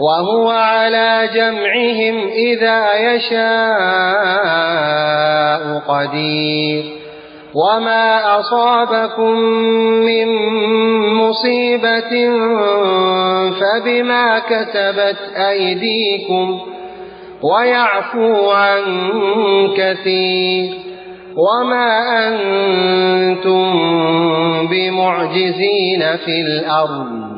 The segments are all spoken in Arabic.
وهو على جمعهم إذا يشاء قدير. وما أصابكم من مصيبة فبما كسبت أيديكم ويعفو عن كثير. وما أنتم بمعجزين في الأرض.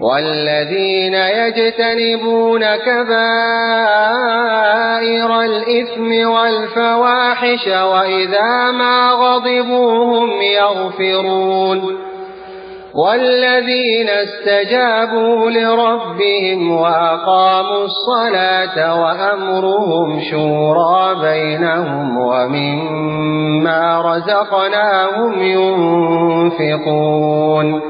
والذين يجتنبون كبائر الإثم والفواحش وإذا ما غضبوا هم يغفرون والذين استجابوا لربهم وأقاموا الصلاة وأمرهم شورى بينهم ومما رزقناهم ينفقون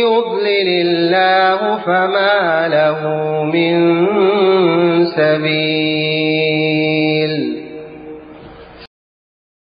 يضلل الله فما له من سبيل.